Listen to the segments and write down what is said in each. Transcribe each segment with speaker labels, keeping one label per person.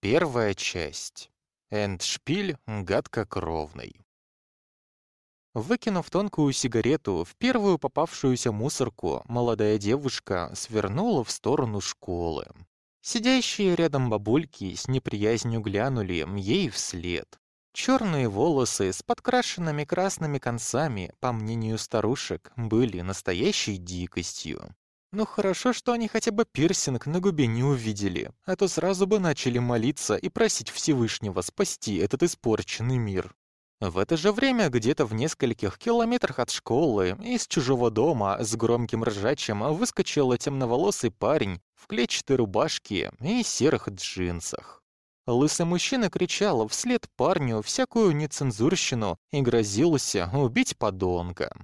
Speaker 1: Первая часть. Эндшпиль гадкокровный. Выкинув тонкую сигарету в первую попавшуюся мусорку, молодая девушка свернула в сторону школы. Сидящие рядом бабульки с неприязнью глянули ей вслед. Черные волосы с подкрашенными красными концами, по мнению старушек, были настоящей дикостью. Ну хорошо, что они хотя бы пирсинг на губе не увидели, а то сразу бы начали молиться и просить Всевышнего спасти этот испорченный мир. В это же время где-то в нескольких километрах от школы из чужого дома с громким ржачем выскочил темноволосый парень в клетчатой рубашке и серых джинсах. Лысый мужчина кричал вслед парню всякую нецензурщину и грозился убить подонка.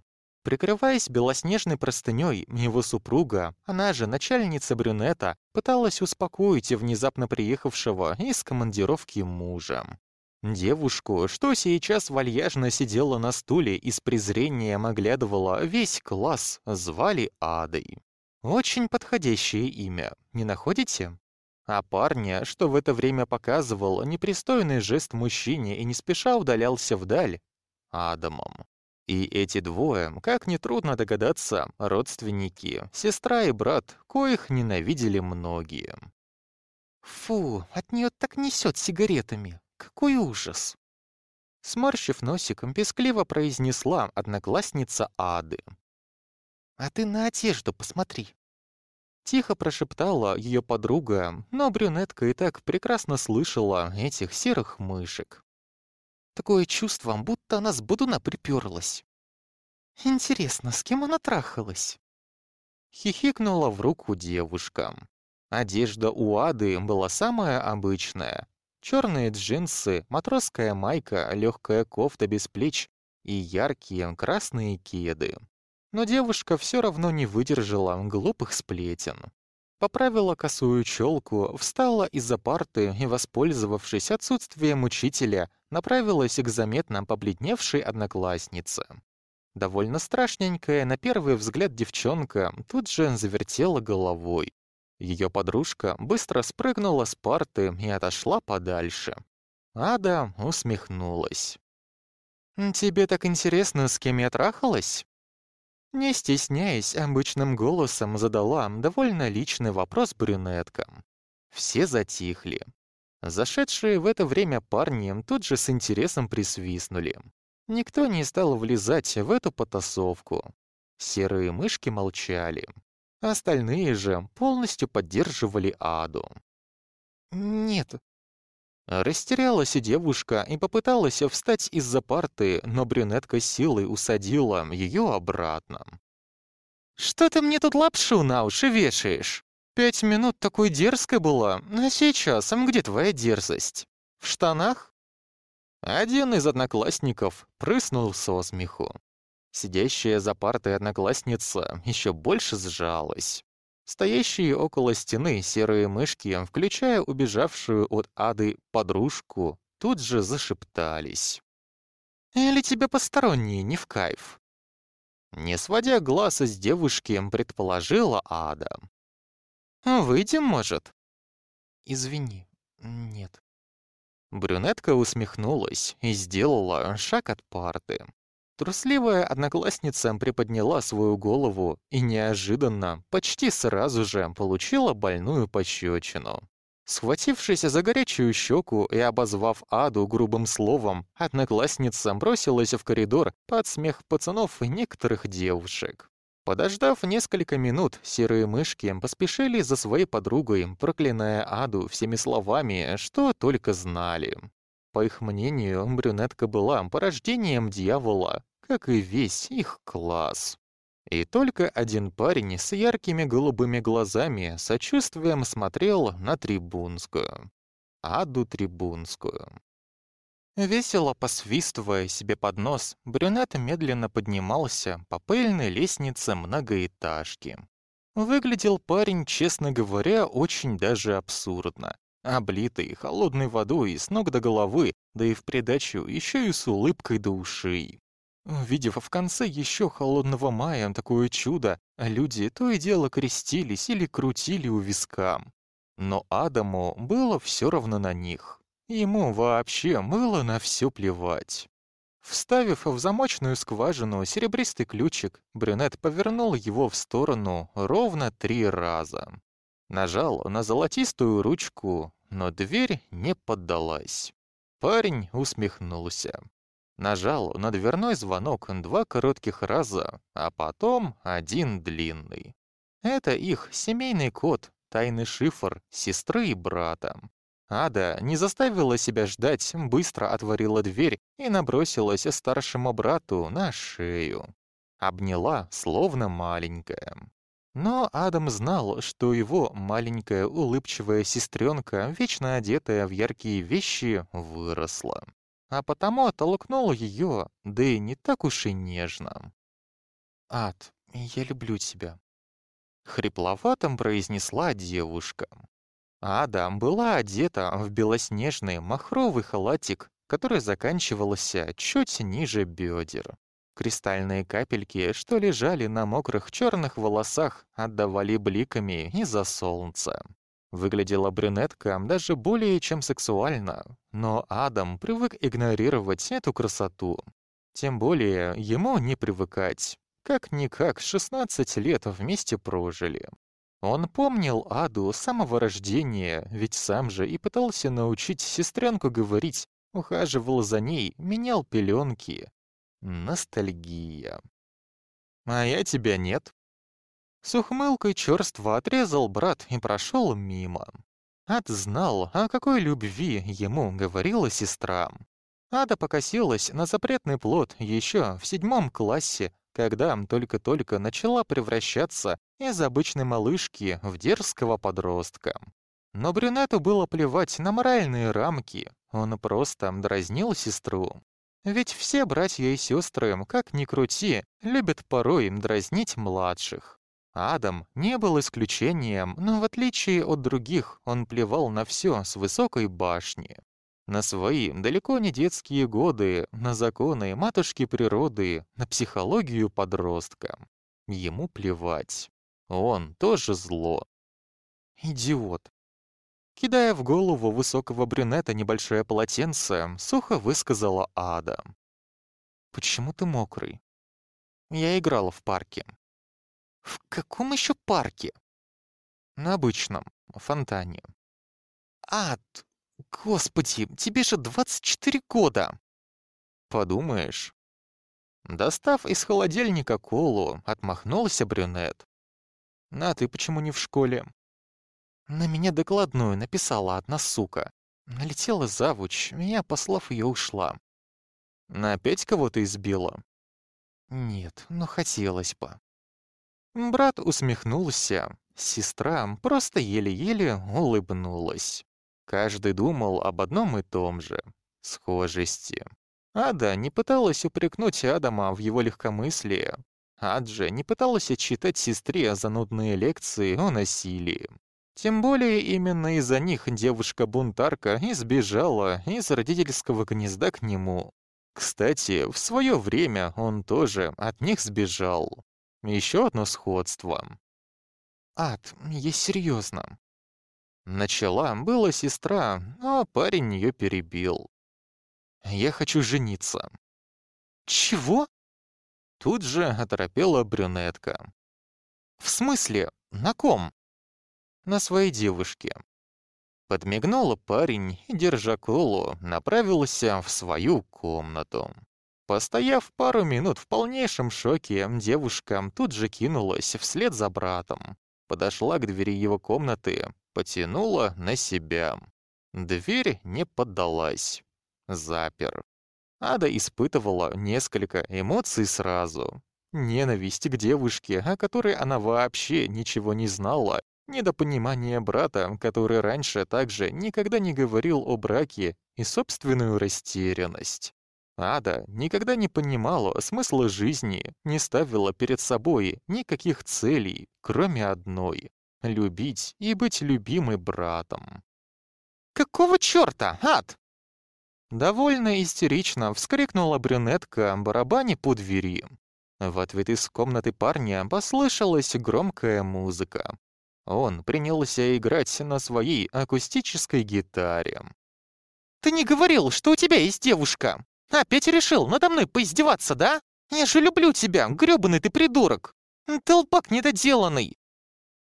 Speaker 1: Прикрываясь белоснежной простыней, его супруга, она же начальница брюнета, пыталась успокоить внезапно приехавшего из командировки мужа. Девушку, что сейчас вальяжно сидела на стуле и с презрением оглядывала весь класс, звали Адой. Очень подходящее имя, не находите? А парня, что в это время показывал непристойный жест мужчине и не спеша удалялся вдаль, Адамом. И эти двое, как нетрудно догадаться, родственники, сестра и брат, коих ненавидели многие.
Speaker 2: «Фу, от нее так несет сигаретами. Какой ужас!»
Speaker 1: Сморщив носиком, пескливо произнесла одноклассница Ады.
Speaker 2: «А ты на одежду посмотри».
Speaker 1: Тихо прошептала ее подруга, но брюнетка и так прекрасно слышала этих серых мышек.
Speaker 2: Такое чувство, будто она с Будуна приперлась. Интересно, с кем она трахалась?
Speaker 1: Хихикнула в руку девушка. Одежда у Ады была самая обычная. Черные джинсы, матросская майка, легкая кофта без плеч и яркие красные кеды. Но девушка все равно не выдержала глупых сплетен поправила косую челку, встала из-за парты и, воспользовавшись отсутствием учителя, направилась к заметно побледневшей однокласснице. Довольно страшненькая, на первый взгляд девчонка тут же завертела головой. Ее подружка быстро спрыгнула с парты и отошла подальше. Ада усмехнулась. «Тебе так интересно, с кем я трахалась?» Не стесняясь, обычным голосом задала довольно личный вопрос брюнеткам. Все затихли. Зашедшие в это время парни тут же с интересом присвистнули. Никто не стал влезать в эту потасовку. Серые мышки молчали. Остальные же полностью поддерживали Аду.
Speaker 2: «Нет,
Speaker 1: Растерялась девушка и попыталась встать из-за парты, но брюнетка силой усадила ее обратно. «Что ты мне тут лапшу на уши вешаешь? Пять минут такой дерзкой была, а сейчас где твоя дерзость? В штанах?» Один из одноклассников прыснул со смеху. Сидящая за партой одноклассница еще больше сжалась. Стоящие около стены серые мышки, включая убежавшую от ады подружку, тут же зашептались. «Или тебе посторонние не в кайф?» Не сводя глаз с девушки, предположила Ада. «Выйдем, может?»
Speaker 2: «Извини, нет».
Speaker 1: Брюнетка усмехнулась и сделала шаг от парты. Трусливая одноклассница приподняла свою голову и неожиданно, почти сразу же, получила больную пощечину. Схватившись за горячую щеку и обозвав Аду грубым словом, одноклассница бросилась в коридор под смех пацанов и некоторых девушек. Подождав несколько минут, серые мышки поспешили за своей подругой, проклиная Аду всеми словами, что только знали. По их мнению, брюнетка была порождением дьявола, как и весь их класс. И только один парень с яркими голубыми глазами сочувствием смотрел на Трибунскую. Аду Трибунскую. Весело посвистывая себе под нос, брюнет медленно поднимался по пыльной лестнице многоэтажки. Выглядел парень, честно говоря, очень даже абсурдно облитый холодной водой с ног до головы, да и в придачу еще и с улыбкой до ушей. Увидев в конце еще холодного мая такое чудо, люди то и дело крестились или крутили у виска. Но Адаму было все равно на них. Ему вообще было на все плевать. Вставив в замочную скважину серебристый ключик, брюнет повернул его в сторону ровно три раза. Нажал на золотистую ручку, но дверь не поддалась. Парень усмехнулся. Нажал на дверной звонок два коротких раза, а потом один длинный. Это их семейный код, тайный шифр сестры и брата. Ада не заставила себя ждать, быстро отворила дверь и набросилась старшему брату на шею. Обняла, словно маленькая. Но Адам знал, что его маленькая улыбчивая сестренка, вечно одетая в яркие вещи, выросла. А потому оттолкнул ее, да и не так уж и нежно.
Speaker 2: «Ад, я люблю тебя», —
Speaker 1: хрипловатом произнесла девушка. Адам была одета в белоснежный махровый халатик, который заканчивался чуть ниже бедер. Кристальные капельки, что лежали на мокрых черных волосах, отдавали бликами из-за солнца. Выглядела брюнетка даже более чем сексуально, но Адам привык игнорировать эту красоту. Тем более ему не привыкать. Как-никак 16 лет вместе прожили. Он помнил Аду с самого рождения, ведь сам же и пытался научить сестренку говорить, ухаживал за ней, менял пеленки. Ностальгия. «А я тебя нет». С ухмылкой черства отрезал брат и прошел мимо. Ад знал, о какой любви ему говорила сестра. Ада покосилась на запретный плод еще в седьмом классе, когда только-только начала превращаться из обычной малышки в дерзкого подростка. Но брюнету было плевать на моральные рамки, он просто дразнил сестру. Ведь все братья и сестры, как ни крути, любят порой дразнить младших. Адам не был исключением, но в отличие от других, он плевал на все с высокой башни. На свои далеко не детские годы, на законы матушки природы, на психологию подростка. Ему плевать. Он тоже зло. Идиот. Кидая в голову высокого брюнета небольшое полотенце, сухо высказала Ада. «Почему ты мокрый?» «Я играла в парке». «В каком еще парке?» «На обычном, фонтане». «Ад, Господи, тебе же 24 года!» «Подумаешь». Достав из холодильника колу, отмахнулся брюнет. «А ты почему не в школе?» На меня докладную написала одна сука. Налетела завуч, я, послав ее, ушла. Опять кого-то избила? Нет, но хотелось бы. Брат усмехнулся. Сестра просто еле-еле улыбнулась. Каждый думал об одном и том же — схожести. Ада не пыталась упрекнуть Адама в его легкомыслии. Аджа не пыталась отчитать сестре занудные лекции о насилии. Тем более именно из-за них девушка-бунтарка избежала из родительского гнезда к нему. Кстати, в свое время он тоже от них сбежал. Еще одно сходство. «Ад, я серьезно. Начала была сестра, а парень ее перебил. «Я хочу жениться». «Чего?» Тут же оторопела брюнетка. «В смысле? На ком?» «На своей девушке». Подмигнул парень и, держа колу, направился в свою комнату. Постояв пару минут в полнейшем шоке, девушка тут же кинулась вслед за братом. Подошла к двери его комнаты, потянула на себя. Дверь не поддалась. Запер. Ада испытывала несколько эмоций сразу. Ненависть к девушке, о которой она вообще ничего не знала, недопонимание брата, который раньше также никогда не говорил о браке, и собственную растерянность. Ада никогда не понимала смысла жизни, не ставила перед собой никаких целей, кроме одной любить и быть любимой братом. «Какого чёрта, ад?» Довольно истерично вскрикнула брюнетка барабане по двери. В ответ из комнаты парня послышалась громкая музыка. Он принялся играть на своей акустической гитаре.
Speaker 2: «Ты не говорил, что у тебя есть девушка? Опять решил надо мной поиздеваться, да? Я же люблю тебя, грёбаный ты придурок! Толпак недоделанный!»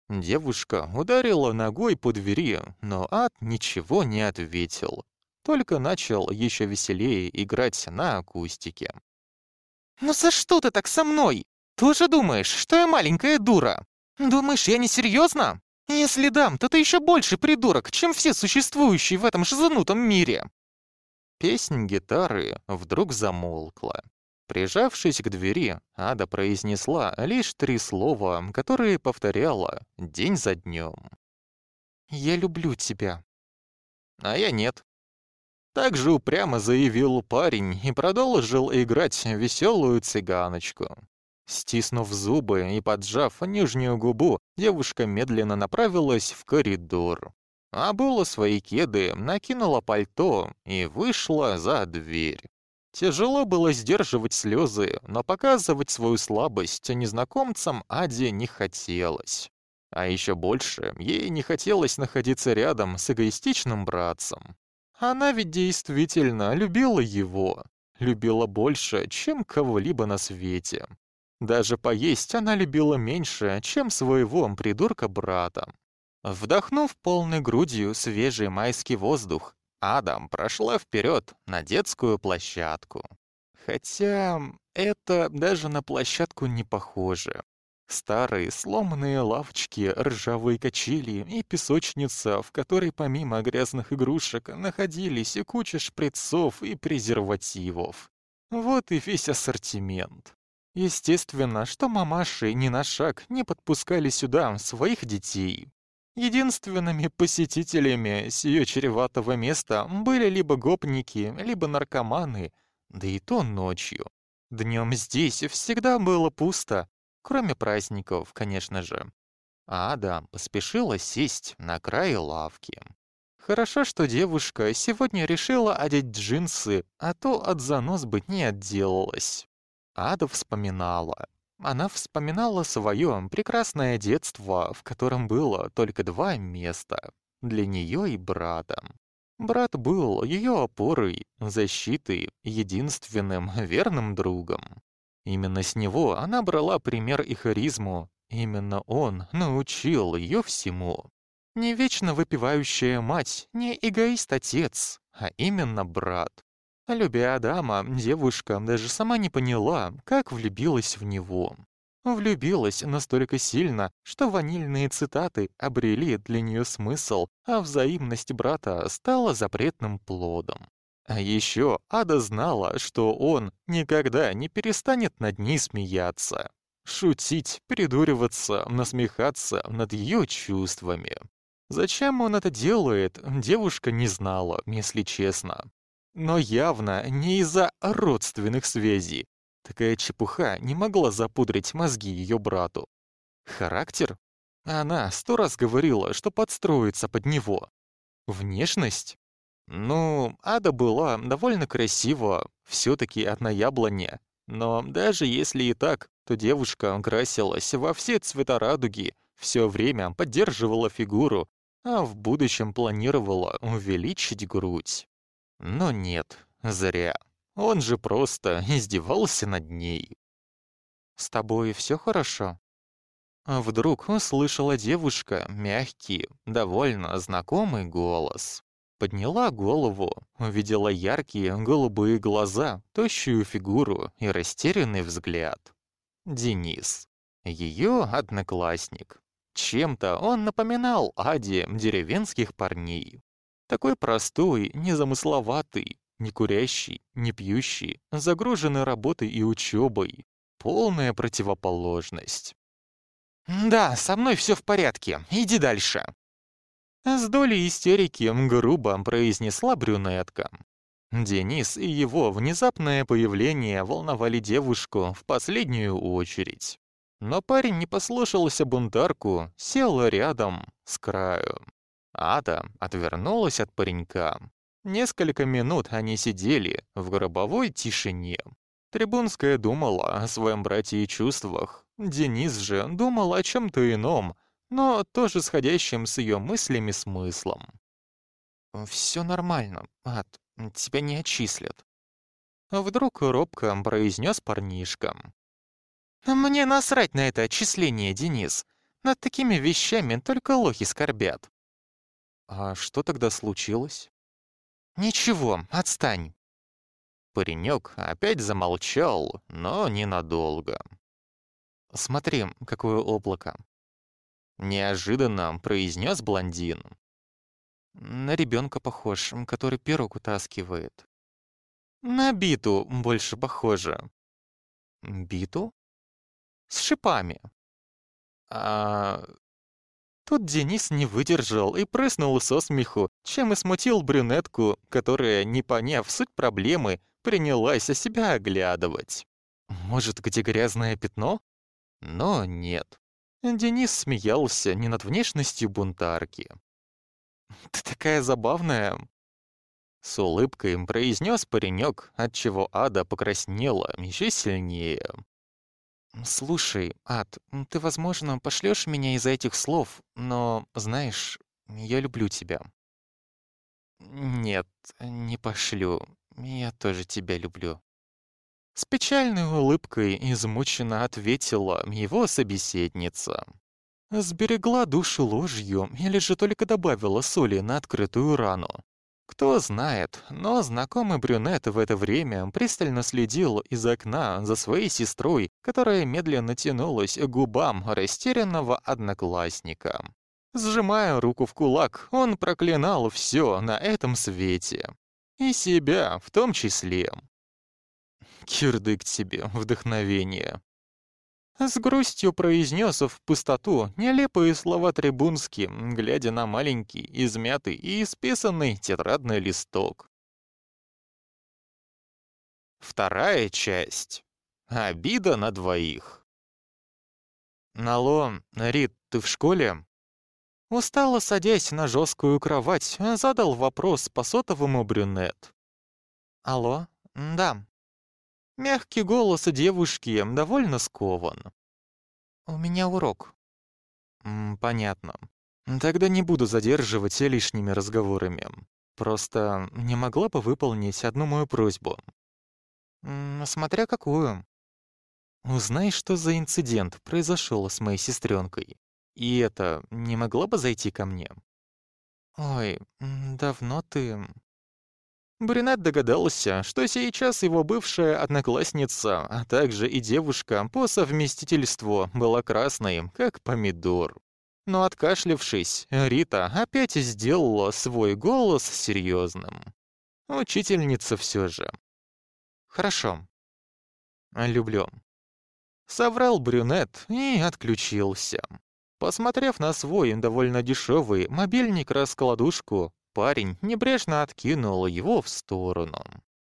Speaker 1: Девушка ударила ногой по двери, но ад ничего не ответил. Только начал еще веселее играть на акустике.
Speaker 2: «Ну за что ты так со мной? Тоже думаешь, что я маленькая дура? Думаешь, я не серьезно? Если дам, то ты еще больше придурок, чем все существующие в этом шизанутом мире!»
Speaker 1: Песнь гитары вдруг замолкла. Прижавшись к двери, Ада произнесла лишь три слова, которые повторяла день за днем.
Speaker 2: «Я люблю тебя».
Speaker 1: А я нет. Так же упрямо заявил парень и продолжил играть веселую цыганочку. Стиснув зубы и поджав нижнюю губу, девушка медленно направилась в коридор. Обула свои кеды, накинула пальто и вышла за дверь. Тяжело было сдерживать слезы, но показывать свою слабость незнакомцам Аде не хотелось. А еще больше ей не хотелось находиться рядом с эгоистичным братцем. Она ведь действительно любила его, любила больше, чем кого-либо на свете. Даже поесть она любила меньше, чем своего придурка-брата. Вдохнув полной грудью свежий майский воздух, Адам прошла вперед на детскую площадку. Хотя это даже на площадку не похоже. Старые сломанные лавочки, ржавые качели и песочница, в которой помимо грязных игрушек находились и куча шприцов и презервативов. Вот и весь ассортимент. Естественно, что мамаши ни на шаг не подпускали сюда своих детей. Единственными посетителями сие чреватого места были либо гопники, либо наркоманы, да и то ночью. Днем здесь всегда было пусто, кроме праздников, конечно же. Ада поспешила сесть на край лавки. Хорошо, что девушка сегодня решила одеть джинсы, а то от занос бы не отделалась. Ада вспоминала. Она вспоминала свое прекрасное детство, в котором было только два места — для нее и брата. Брат был ее опорой, защитой, единственным верным другом. Именно с него она брала пример и харизму, именно он научил ее всему. Не вечно выпивающая мать, не эгоист-отец, а именно брат. Любя Адама, девушка даже сама не поняла, как влюбилась в него. Влюбилась настолько сильно, что ванильные цитаты обрели для нее смысл, а взаимность брата стала запретным плодом. А еще Ада знала, что он никогда не перестанет над ней смеяться, шутить, придуриваться, насмехаться над ее чувствами. Зачем он это делает, девушка не знала, если честно. Но явно не из-за родственных связей. Такая чепуха не могла запудрить мозги ее брату. Характер? Она сто раз говорила, что подстроится под него. Внешность? Ну, Ада была довольно красива, все-таки одна яблоня. Но даже если и так, то девушка красилась во все цвета радуги, все время поддерживала фигуру, а в будущем планировала увеличить грудь. Но нет, зря. Он же просто издевался над ней. «С тобой все хорошо?» Вдруг услышала девушка мягкий, довольно знакомый голос. Подняла голову, увидела яркие голубые глаза, тощую фигуру и растерянный взгляд. Денис. Ее одноклассник. Чем-то он напоминал Аде деревенских парней. Такой простой, незамысловатый, не курящий, не пьющий, загруженный работой и учебой. Полная противоположность. «Да, со мной все в порядке. Иди дальше». С долей истерики грубо произнесла брюнетка. Денис и его внезапное появление волновали девушку в последнюю очередь. Но парень не послушался бунтарку, сел рядом, с краю. Ада отвернулась от паренька. Несколько минут они сидели в гробовой тишине. Трибунская думала о своем брате и чувствах. Денис же думал о чем-то ином, но тоже сходящим с ее мыслями смыслом. «Все нормально, Ад, тебя не отчислят». Вдруг робко произнес парнишка.
Speaker 2: «Мне насрать на это отчисление, Денис. Над такими вещами только лохи скорбят».
Speaker 1: «А что тогда случилось?»
Speaker 2: «Ничего, отстань».
Speaker 1: Паренек опять замолчал, но ненадолго. «Смотри, какое облако!» Неожиданно произнес блондин. На ребенка похож, который пирог утаскивает.
Speaker 2: На биту больше похоже.
Speaker 1: Биту?
Speaker 2: С шипами.
Speaker 1: А...
Speaker 2: Тут Денис не выдержал и прыснул со смеху, чем и смутил брюнетку, которая, не поняв суть проблемы, принялась себя оглядывать.
Speaker 1: Может, где грязное пятно? Но нет. Денис смеялся не над внешностью бунтарки.
Speaker 2: «Ты такая забавная!»
Speaker 1: С улыбкой произнес паренек, отчего Ада покраснела еще сильнее.
Speaker 2: «Слушай, Ад, ты, возможно, пошлешь меня из-за этих слов, но, знаешь, я люблю тебя».
Speaker 1: «Нет, не пошлю. Я тоже тебя люблю».
Speaker 2: С печальной улыбкой измученно ответила его собеседница. Сберегла душу ложью или же только добавила соли на открытую рану. Кто знает, но знакомый брюнет в это время пристально следил из окна за своей сестрой, которая медленно тянулась к губам растерянного одноклассника. Сжимая руку в кулак, он проклинал все на этом свете. И себя в том числе.
Speaker 1: Кирдык тебе, вдохновение.
Speaker 2: С грустью произнес в пустоту нелепые слова трибунски, глядя на маленький, измятый и исписанный тетрадный листок. Вторая часть. Обида на двоих.
Speaker 1: «Алло, Рит, ты в школе?»
Speaker 2: Устало садясь на жесткую кровать, задал вопрос по сотовому брюнет.
Speaker 1: «Алло, да».
Speaker 2: Мягкий голос девушки довольно скован.
Speaker 1: «У меня урок». «Понятно. Тогда не буду задерживать лишними разговорами. Просто не могла бы выполнить одну мою просьбу».
Speaker 2: «Смотря какую».
Speaker 1: «Узнай, что за инцидент произошел с моей сестренкой. И это не могла бы зайти ко мне?»
Speaker 2: «Ой, давно ты...» Брюнет догадался, что сейчас его бывшая одноклассница, а также и девушка по совместительству была красной, как помидор. Но откашлившись, Рита опять сделала свой голос серьезным. Учительница все же. «Хорошо. Люблю». Соврал брюнет и отключился. Посмотрев на свой довольно дешевый мобильник-раскладушку, парень небрежно откинул его в сторону.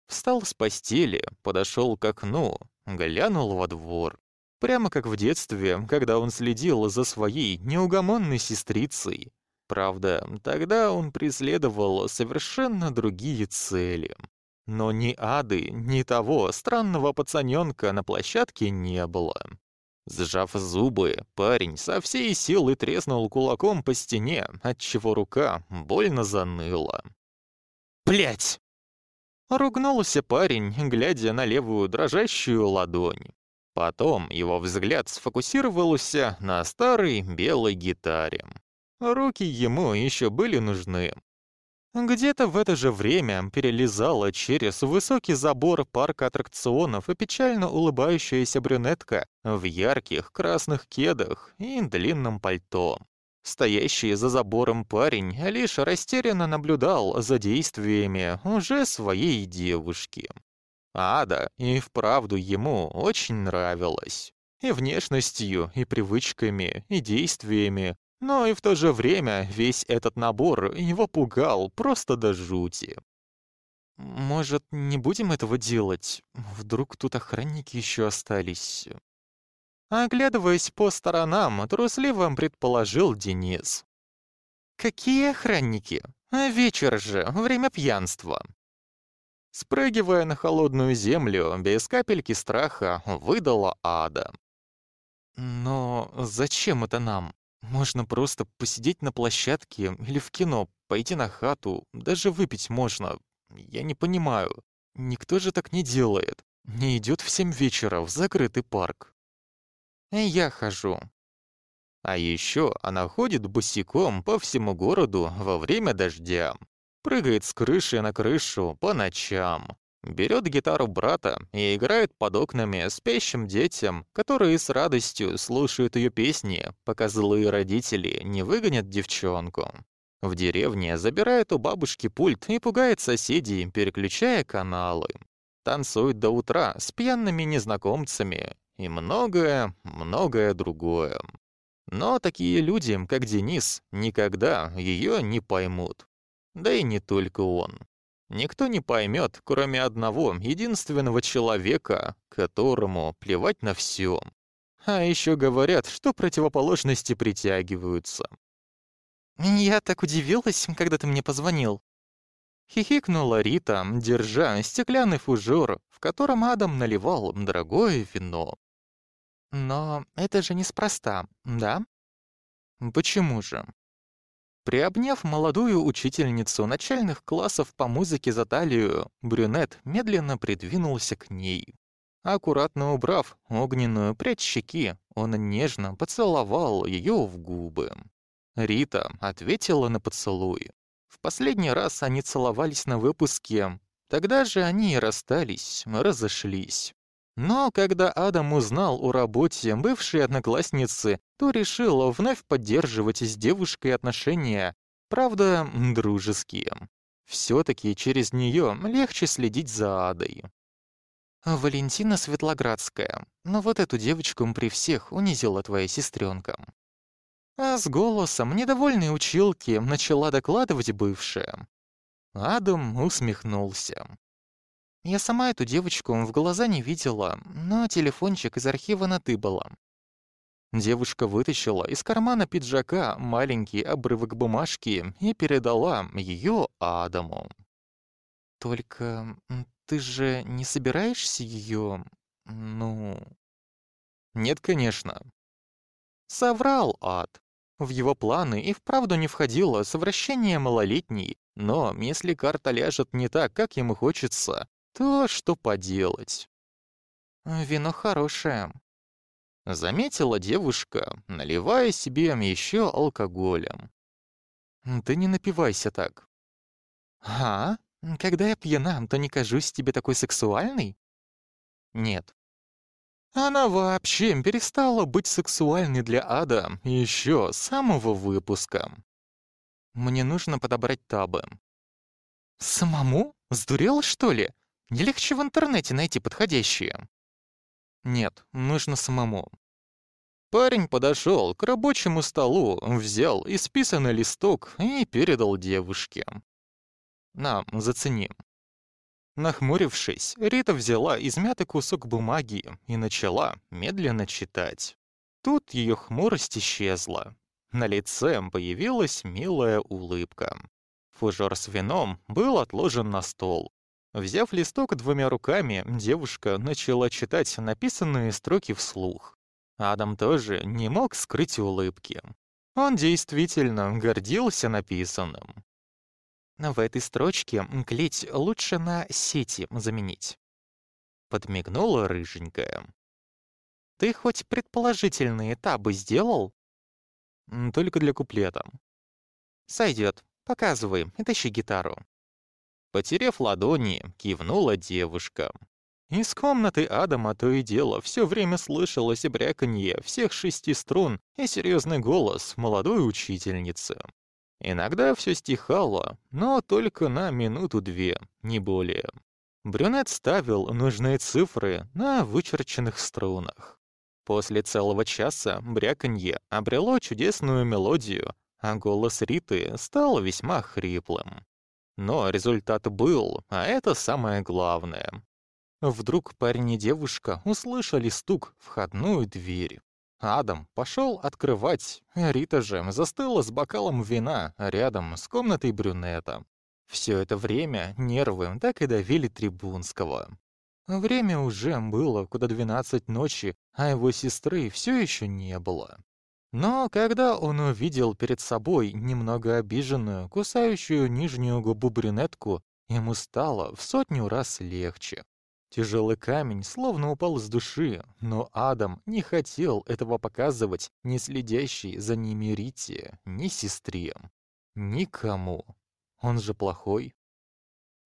Speaker 2: Встал с постели, подошел к окну, глянул во двор. Прямо как в детстве, когда он следил за своей неугомонной сестрицей. Правда, тогда он преследовал совершенно другие цели. Но ни ады, ни того странного пацанёнка на площадке не было. Сжав зубы, парень со всей силы треснул кулаком по стене, отчего рука больно заныла. «Блядь!» Ругнулся парень, глядя на левую дрожащую ладонь. Потом его взгляд сфокусировался на старой белой гитаре. Руки ему еще были нужны, где-то в это же время перелезала через высокий забор парка аттракционов и печально улыбающаяся брюнетка в ярких красных кедах и длинном пальто. Стоящий за забором парень лишь растерянно наблюдал за действиями уже своей девушки. Ада и вправду ему очень нравилась. И внешностью, и привычками, и действиями, но и в то же время весь этот набор его пугал просто до жути. «Может, не будем этого делать? Вдруг тут охранники еще остались?» Оглядываясь по сторонам, трусливо предположил Денис. «Какие охранники? Вечер же, время пьянства». Спрыгивая на холодную землю, без капельки страха, выдала ада. «Но зачем это нам?»
Speaker 1: Можно просто посидеть на площадке или в кино, пойти на хату, даже выпить можно. Я не понимаю. Никто же так не делает. Не идет в семь вечера в закрытый парк.
Speaker 2: Я хожу.
Speaker 1: А еще она ходит босиком по всему городу во время дождя. Прыгает с крыши на крышу по ночам. Берет гитару брата и играет под окнами спящим детям, которые с радостью слушают ее песни, пока злые родители не выгонят девчонку. В деревне забирает у бабушки пульт и пугает соседей, переключая каналы. Танцует до утра с пьяными незнакомцами и многое, многое другое. Но такие люди, как Денис, никогда ее не поймут. Да и не только он никто не поймет, кроме одного, единственного человека, которому плевать на все. А еще говорят, что противоположности притягиваются.
Speaker 2: «Я так удивилась, когда ты мне позвонил».
Speaker 1: Хихикнула Рита, держа стеклянный фужер, в котором Адам наливал дорогое вино.
Speaker 2: «Но это же неспроста, да?»
Speaker 1: «Почему же?» Приобняв молодую учительницу начальных классов по музыке за талию, брюнет медленно придвинулся к ней. Аккуратно убрав огненную прядь щеки, он нежно поцеловал ее в губы. Рита ответила на поцелуй. В последний раз они целовались на выпуске. Тогда же они и расстались, разошлись. Но когда Адам узнал о работе бывшей одноклассницы, то решил вновь поддерживать с девушкой отношения, правда, дружеские. Все-таки через нее легче следить за Адой.
Speaker 2: «Валентина Светлоградская, но вот эту девочку при всех унизила твоя сестренка.
Speaker 1: А с голосом недовольной училки начала докладывать бывшая. Адам усмехнулся.
Speaker 2: Я сама эту девочку в глаза не видела, но телефончик из архива натыбала.
Speaker 1: Девушка вытащила из кармана пиджака маленький обрывок бумажки и передала ее Адаму.
Speaker 2: «Только ты же не собираешься ее, ну...»
Speaker 1: «Нет, конечно». Соврал Ад. В его планы и вправду не входило совращение малолетней, но если карта ляжет не так, как ему хочется, то что поделать?
Speaker 2: «Вино хорошее», —
Speaker 1: заметила девушка, наливая себе еще алкоголем.
Speaker 2: «Ты не напивайся так».
Speaker 1: «А? Когда я пьяна, то не кажусь тебе такой сексуальной?»
Speaker 2: «Нет».
Speaker 1: Она вообще перестала быть сексуальной для ада еще с самого выпуска.
Speaker 2: «Мне нужно подобрать табы».
Speaker 1: «Самому? Сдурел, что ли? Не легче в интернете найти подходящие?»
Speaker 2: «Нет, нужно самому».
Speaker 1: Парень подошел к рабочему столу, взял исписанный листок и передал девушке.
Speaker 2: «На, зацени».
Speaker 1: Нахмурившись, Рита взяла измятый кусок бумаги и начала медленно читать. Тут ее хмурость исчезла. На лице появилась милая улыбка. Фужер с вином был отложен на стол. Взяв листок двумя руками, девушка начала читать написанные строки вслух. Адам тоже не мог скрыть улыбки. Он действительно гордился написанным.
Speaker 2: В этой строчке клеть лучше на сети заменить.
Speaker 1: Подмигнула рыженькая.
Speaker 2: Ты хоть предположительные табы сделал?
Speaker 1: Только для куплета.
Speaker 2: Сойдет. Показывай и тащи гитару.
Speaker 1: Потерев ладони, кивнула девушка. Из комнаты Адама то и дело все время слышалось бряканье всех шести струн и серьезный голос молодой учительницы. Иногда все стихало, но только на минуту-две, не более. Брюнет ставил нужные цифры на вычерченных струнах. После целого часа бряканье обрело чудесную мелодию, а голос Риты стал весьма хриплым. Но результат был, а это самое главное. Вдруг парень и девушка услышали стук в входную дверь. Адам пошел открывать, Рита же застыла с бокалом вина рядом с комнатой брюнета. Все это время нервы так и давили Трибунского. Время уже было куда двенадцать ночи, а его сестры все еще не было. Но когда он увидел перед собой немного обиженную, кусающую нижнюю губу брюнетку, ему стало в сотню раз легче. Тяжелый камень словно упал с души, но Адам не хотел этого показывать ни следящей за ними Рите, ни сестре. Никому. Он же плохой.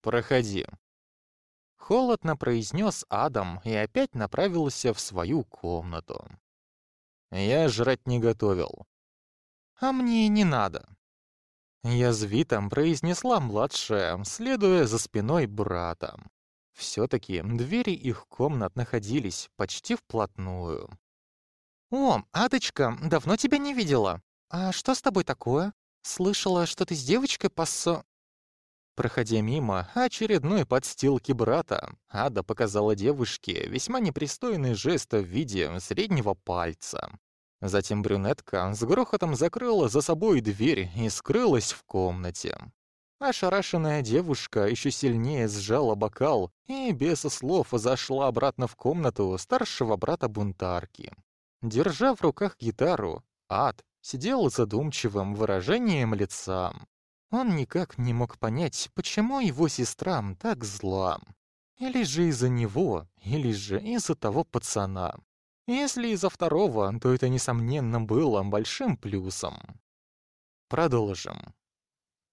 Speaker 1: «Проходи». Холодно произнес Адам и опять направился в свою комнату. Я жрать не готовил.
Speaker 2: А мне не надо.
Speaker 1: Язвитом произнесла младшая, следуя за спиной брата. Все-таки двери их комнат находились почти вплотную.
Speaker 2: «О, Адочка, давно тебя не видела. А что с тобой такое? Слышала, что ты с девочкой поссо...»
Speaker 1: Проходя мимо очередной подстилки брата, Ада показала девушке весьма непристойный жест в виде среднего пальца. Затем брюнетка с грохотом закрыла за собой дверь и скрылась в комнате. Ошарашенная девушка еще сильнее сжала бокал и без слов зашла обратно в комнату старшего брата бунтарки. Держа в руках гитару, Ад сидел задумчивым выражением лица. Он никак не мог понять, почему его сестра так зла. Или же из-за него, или же из-за того пацана. Если из-за второго, то это, несомненно, было большим плюсом. Продолжим.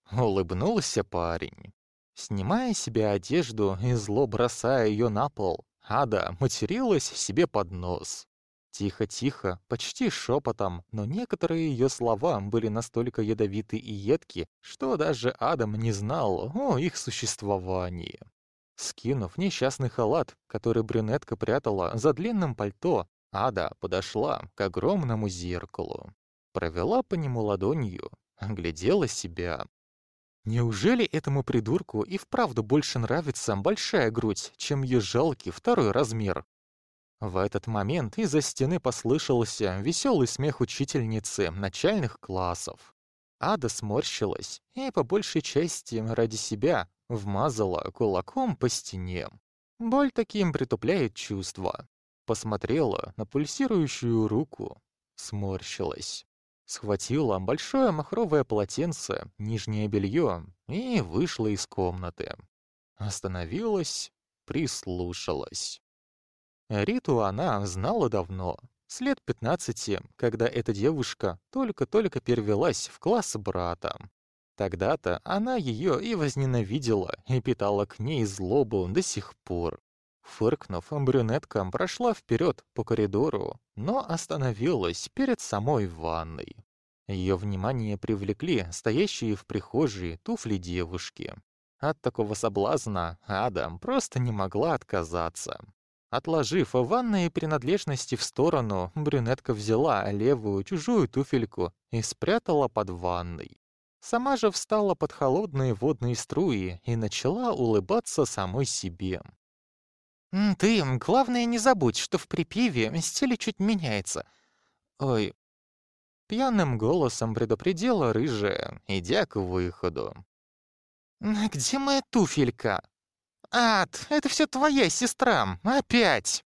Speaker 1: Улыбнулся парень. Снимая себе одежду и зло бросая ее на пол, Ада материлась себе под нос. Тихо-тихо, почти шепотом, но некоторые ее слова были настолько ядовиты и едки, что даже Адам не знал о их существовании. Скинув несчастный халат, который брюнетка прятала за длинным пальто, Ада подошла к огромному зеркалу, провела по нему ладонью, оглядела себя. Неужели этому придурку и вправду больше нравится большая грудь, чем ее жалкий второй размер? В этот момент из-за стены послышался веселый смех учительницы начальных классов. Ада сморщилась и по большей части ради себя вмазала кулаком по стене. Боль таким притупляет чувства. Посмотрела на пульсирующую руку, сморщилась схватила большое махровое полотенце, нижнее белье и вышла из комнаты. Остановилась, прислушалась. Риту она знала давно, с лет 15, когда эта девушка только-только перевелась в класс брата. Тогда-то она ее и возненавидела, и питала к ней злобу до сих пор. Фыркнув, брюнетка прошла вперед по коридору, но остановилась перед самой ванной. Ее внимание привлекли стоящие в прихожей туфли девушки. От такого соблазна Адам просто не могла отказаться. Отложив ванные принадлежности в сторону, брюнетка взяла левую чужую туфельку и спрятала под ванной. Сама же встала под холодные водные струи и начала улыбаться самой себе.
Speaker 2: «Ты, главное, не забудь, что в припеве стиль чуть меняется. Ой...»
Speaker 1: Пьяным голосом предупредила рыжая, идя к выходу.
Speaker 2: «Где моя туфелька?» «Ад, это все твоя сестра, опять!»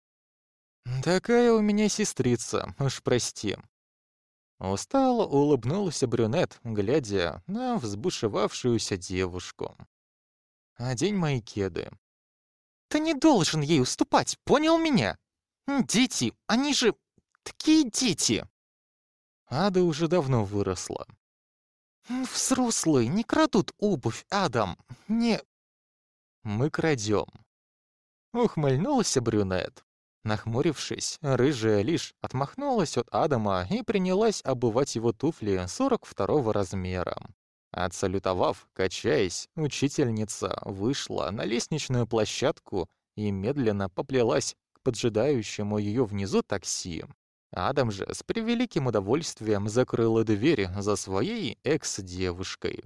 Speaker 1: «Такая у меня сестрица, уж прости». Устало улыбнулся брюнет, глядя на взбушевавшуюся девушку. «Одень мои кеды.
Speaker 2: Ты не должен ей уступать, понял меня? Дети, они же такие дети.
Speaker 1: Ада уже давно выросла.
Speaker 2: Взрослые не крадут обувь, Адам. Не...
Speaker 1: Мы крадем. Ухмыльнулся брюнет. Нахмурившись, рыжая лишь отмахнулась от Адама и принялась обувать его туфли 42 размера. Отсалютовав, качаясь, учительница вышла на лестничную площадку и медленно поплелась к поджидающему ее внизу такси. Адам же с превеликим удовольствием закрыла дверь за своей экс-девушкой.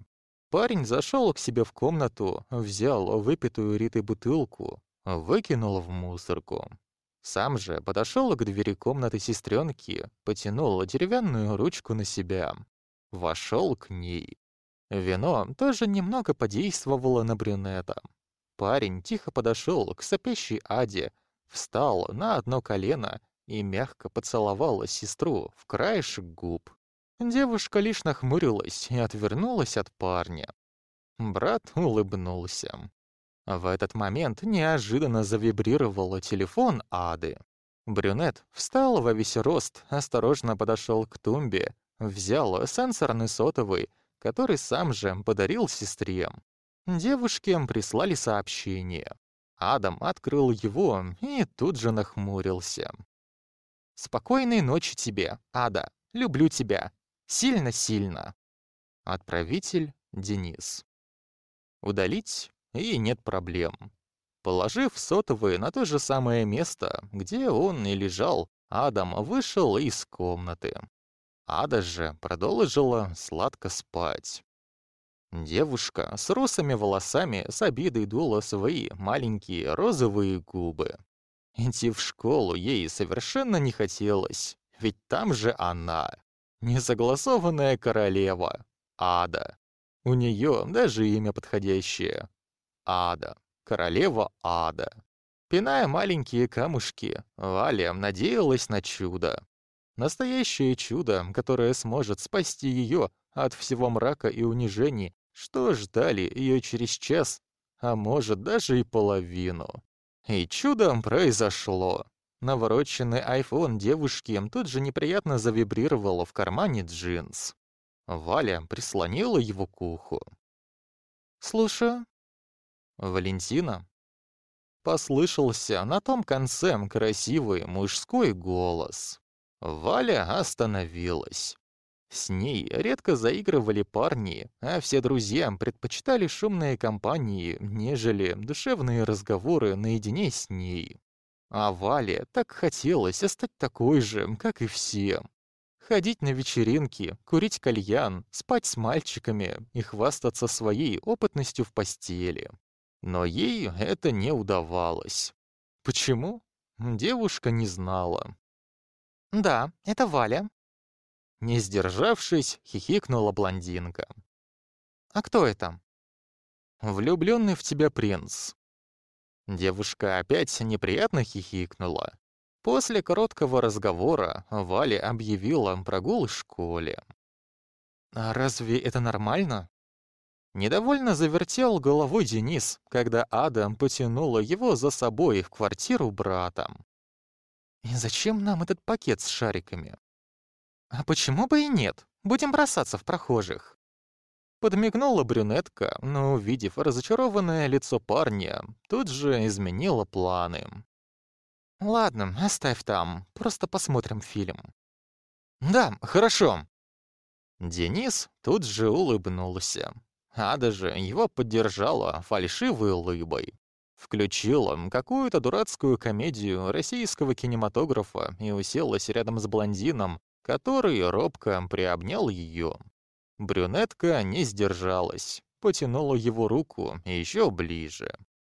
Speaker 1: Парень зашел к себе в комнату, взял выпитую Ритой бутылку, выкинул в мусорку. Сам же подошел к двери комнаты сестренки, потянул деревянную ручку на себя. Вошел к ней. Вино тоже немного подействовало на брюнета. Парень тихо подошел к сопящей Аде, встал на одно колено и мягко поцеловала сестру в краешек губ. Девушка лишь нахмурилась и отвернулась от парня. Брат улыбнулся. В этот момент неожиданно завибрировал телефон Ады. Брюнет встал во весь рост, осторожно подошел к тумбе, взял сенсорный сотовый, который сам же подарил сестре. Девушке прислали сообщение. Адам открыл его и тут же нахмурился. «Спокойной ночи тебе, Ада. Люблю тебя. Сильно-сильно». Отправитель Денис. Удалить и нет проблем. Положив сотовый на то же самое место, где он и лежал, Адам вышел из комнаты. Ада же продолжила сладко спать. Девушка с русыми волосами с обидой дула свои маленькие розовые губы. Идти в школу ей совершенно не хотелось, ведь там же она, несогласованная королева, Ада. У нее даже имя подходящее. Ада, королева Ада. Пиная маленькие камушки, Валя надеялась на чудо. Настоящее чудо, которое сможет спасти ее от всего мрака и унижений, что ждали ее через час, а может даже и половину. И чудом произошло. Навороченный айфон девушки тут же неприятно завибрировал в кармане джинс. Валя прислонила его к уху. «Слушаю». «Валентина?» Послышался на том конце красивый мужской голос. Валя остановилась. С ней редко заигрывали парни, а все друзья предпочитали шумные компании, нежели душевные разговоры наедине с ней. А Вале так хотелось стать такой же, как и все. Ходить на вечеринки, курить кальян, спать с мальчиками и хвастаться своей опытностью в постели. Но ей это не удавалось. Почему? Девушка не знала. «Да, это Валя», не сдержавшись, хихикнула блондинка. «А кто это?» «Влюблённый в тебя принц». Девушка опять неприятно хихикнула. После короткого разговора Валя объявила прогул школе. «А разве это нормально?» Недовольно завертел головой Денис, когда Адам потянула его за собой в квартиру брата. «И зачем нам этот пакет с шариками?» «А почему бы и нет? Будем бросаться в прохожих». Подмигнула брюнетка, но, увидев разочарованное лицо парня, тут же изменила планы. «Ладно, оставь там, просто посмотрим фильм». «Да, хорошо». Денис тут же улыбнулся. Ада же его поддержала фальшивой улыбой. Включила какую-то дурацкую комедию российского кинематографа и уселась рядом с блондином, который робко приобнял ее. Брюнетка не сдержалась, потянула его руку еще ближе.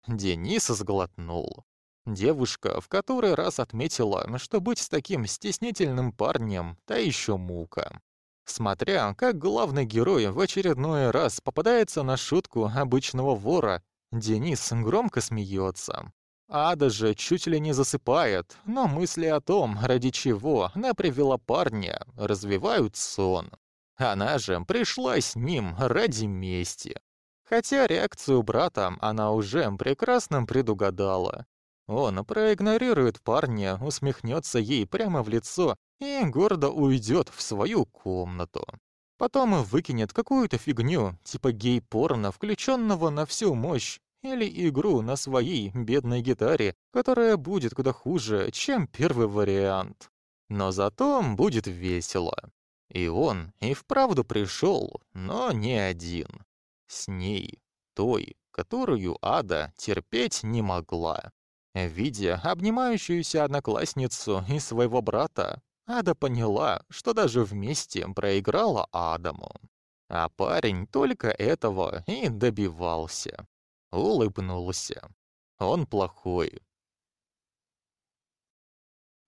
Speaker 1: Денис сглотнул. Девушка в который раз отметила, что быть с таким стеснительным парнем — та еще мука. Смотря, как главный герой в очередной раз попадается на шутку обычного вора, Денис громко смеется. Ада же чуть ли не засыпает, но мысли о том, ради чего она привела парня, развивают сон. Она же пришла с ним ради мести. Хотя реакцию брата она уже прекрасно предугадала. Он проигнорирует парня, усмехнется ей прямо в лицо и гордо уйдет в свою комнату. Потом выкинет какую-то фигню, типа гей-порно, включенного на всю мощь, или игру на своей бедной гитаре, которая будет куда хуже, чем первый вариант. Но зато будет весело. И он и вправду пришел, но не один. С ней, той, которую Ада терпеть не могла. Видя обнимающуюся одноклассницу и своего брата, Ада поняла, что даже вместе проиграла Адаму. А парень только этого и добивался улыбнулся. Он плохой.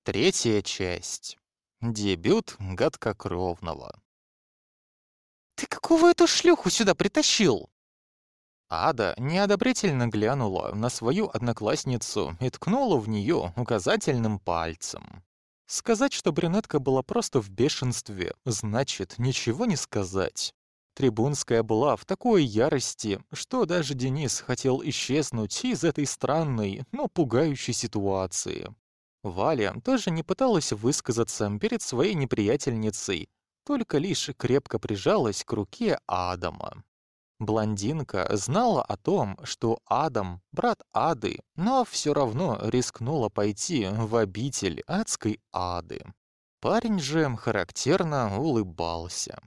Speaker 1: Третья часть. Дебют гадкокровного. «Ты какого эту шлюху сюда притащил?» Ада неодобрительно глянула на свою одноклассницу и ткнула в нее указательным пальцем. Сказать, что брюнетка была просто в бешенстве, значит ничего не сказать. Трибунская была в такой ярости, что даже Денис хотел исчезнуть из этой странной, но пугающей ситуации. Валя тоже не пыталась высказаться перед своей неприятельницей, только лишь крепко прижалась к руке Адама. Блондинка знала о том, что Адам — брат Ады, но все равно рискнула пойти в обитель адской Ады. Парень же характерно улыбался.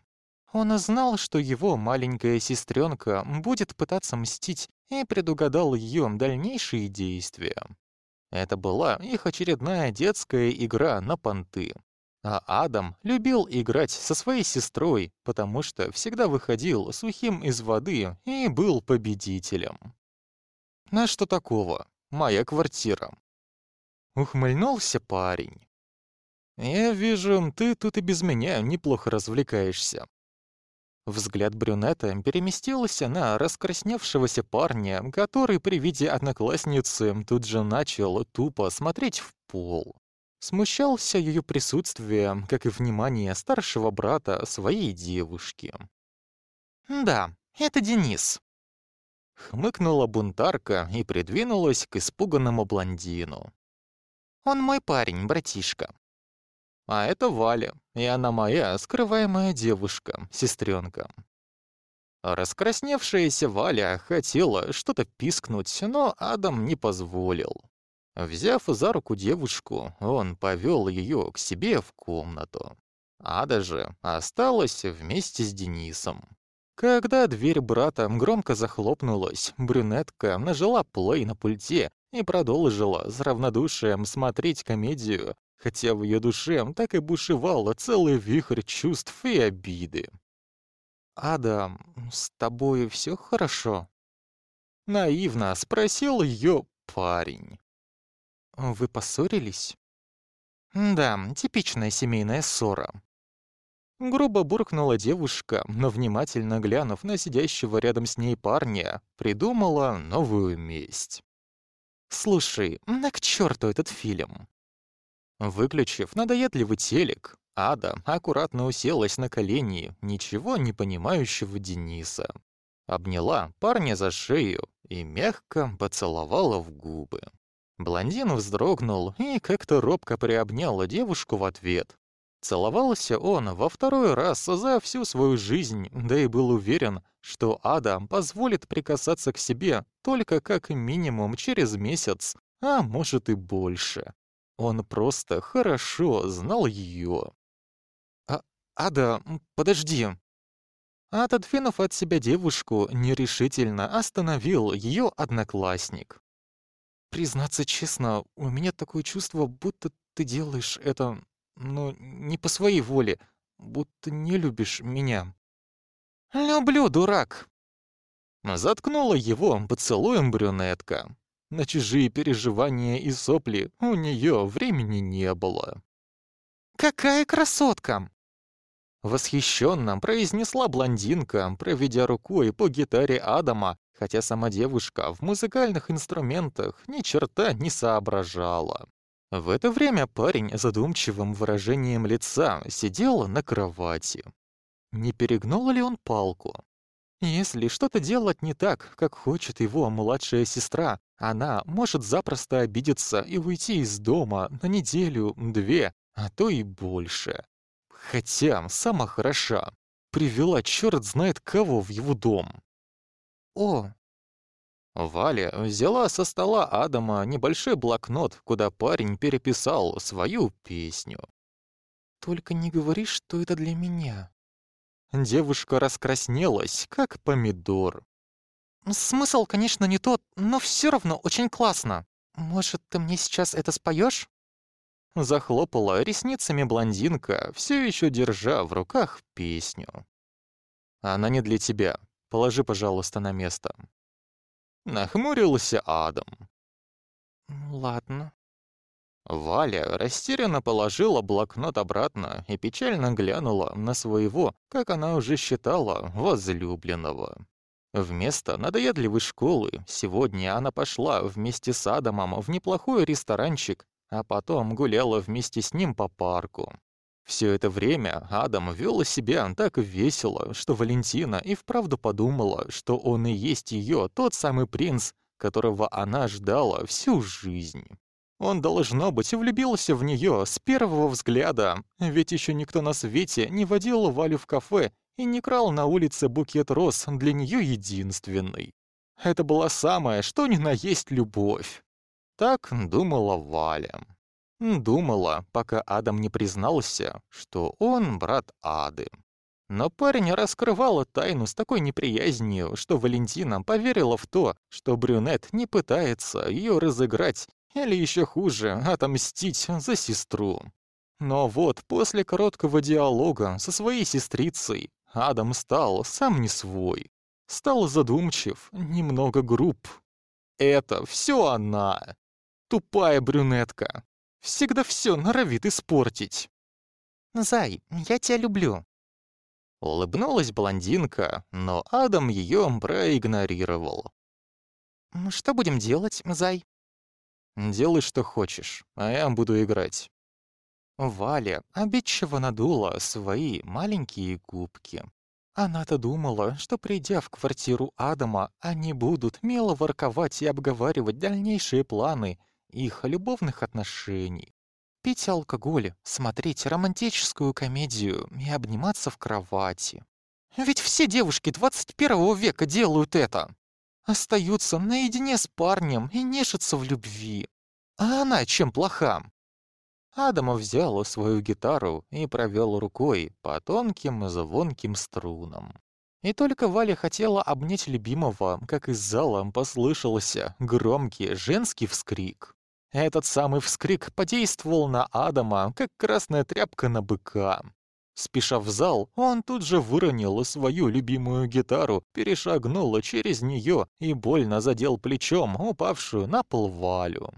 Speaker 1: Он знал, что его маленькая сестренка будет пытаться мстить и предугадал ее дальнейшие действия. Это была их очередная детская игра на понты. А Адам любил играть со своей сестрой, потому что всегда выходил сухим из воды и был победителем. «На что такого? Моя квартира». Ухмыльнулся парень. «Я вижу, ты тут и без меня неплохо развлекаешься. Взгляд брюнета переместился на раскрасневшегося парня, который при виде одноклассницы тут же начал тупо смотреть в пол. Смущался ее присутствие, как и внимание старшего брата своей девушки. «Да, это Денис», — хмыкнула бунтарка и придвинулась к испуганному блондину. «Он мой парень, братишка. А это Валя, и она моя скрываемая девушка, сестренка. Раскрасневшаяся Валя хотела что-то пискнуть, но Адам не позволил. Взяв за руку девушку, он повел ее к себе в комнату. Ада же осталась вместе с Денисом. Когда дверь брата громко захлопнулась, брюнетка нажала плей на пульте и продолжила с равнодушием смотреть комедию хотя в ее душе так и бушевал целый вихрь чувств и обиды. «Ада, с тобой все хорошо?» Наивно спросил ее парень. «Вы поссорились?» «Да, типичная семейная ссора». Грубо буркнула девушка, но внимательно глянув на сидящего рядом с ней парня, придумала новую месть. «Слушай, на к черту этот фильм?» Выключив надоедливый телек, Ада аккуратно уселась на колени ничего не понимающего Дениса. Обняла парня за шею и мягко поцеловала в губы. Блондин вздрогнул и как-то робко приобнял девушку в ответ. Целовался он во второй раз за всю свою жизнь, да и был уверен, что Ада позволит прикасаться к себе только как минимум через месяц, а может и больше. Он просто хорошо знал ее. «А, Ада, подожди!» Отодвинув от себя девушку, нерешительно остановил ее одноклассник. «Признаться честно, у меня такое чувство, будто ты делаешь это, но не по своей воле, будто не любишь меня». «Люблю, дурак!» Заткнула его поцелуем брюнетка. На чужие переживания и сопли у нее времени не было. «Какая красотка!» Восхищенно произнесла блондинка, проведя рукой по гитаре Адама, хотя сама девушка в музыкальных инструментах ни черта не соображала. В это время парень задумчивым выражением лица сидел на кровати. Не перегнул ли он палку? Если что-то делать не так, как хочет его младшая сестра, она может запросто обидеться и уйти из дома на неделю, две, а то и больше. Хотя сама хороша. Привела черт знает кого в его дом. О! Валя взяла со стола Адама небольшой блокнот, куда парень переписал свою песню. «Только не говори, что это для меня». Девушка раскраснелась, как помидор. Смысл, конечно, не тот, но все равно очень классно. Может, ты мне сейчас это споешь? Захлопала ресницами блондинка, все еще держа в руках песню. Она не для тебя. Положи, пожалуйста, на место. Нахмурился Адам. Ладно. Валя растерянно положила блокнот обратно и печально глянула на своего, как она уже считала, возлюбленного. Вместо надоедливой школы сегодня она пошла вместе с Адамом в неплохой ресторанчик, а потом гуляла вместе с ним по парку. Все это время Адам вел себя так весело, что Валентина и вправду подумала, что он и есть ее тот самый принц, которого она ждала всю жизнь. Он, должно быть, влюбился в нее с первого взгляда, ведь еще никто на свете не водил Валю в кафе и не крал на улице букет роз для нее единственный. Это была самая, что ни на есть любовь. Так думала Валя. Думала, пока Адам не признался, что он брат Ады. Но парень раскрывала тайну с такой неприязнью, что Валентина поверила в то, что брюнет не пытается ее разыграть или еще хуже, отомстить за сестру. Но вот после короткого диалога со своей сестрицей Адам стал сам не свой. Стал задумчив, немного груб. Это все она. Тупая брюнетка, Всегда все норовит испортить.
Speaker 2: «Зай, я тебя люблю».
Speaker 1: Улыбнулась блондинка, но Адам ее проигнорировал.
Speaker 2: «Что будем делать, Зай?»
Speaker 1: «Делай, что хочешь, а я буду играть».
Speaker 2: Валя обидчиво надула свои маленькие губки. Она-то думала, что, придя в квартиру Адама, они будут мило ворковать и обговаривать дальнейшие планы — их любовных отношений. Пить алкоголь, смотреть романтическую комедию и обниматься в кровати. Ведь все девушки 21 века делают это. Остаются наедине с парнем и нежатся в любви. А она чем плоха?
Speaker 1: Адама взял свою гитару и провел рукой по тонким звонким струнам. И только Валя хотела обнять любимого, как из зала послышался громкий женский вскрик. Этот самый вскрик подействовал на Адама, как красная тряпка на быка. Спеша в зал, он тут же выронил свою любимую гитару, перешагнул через нее и больно задел плечом упавшую на пол Валю.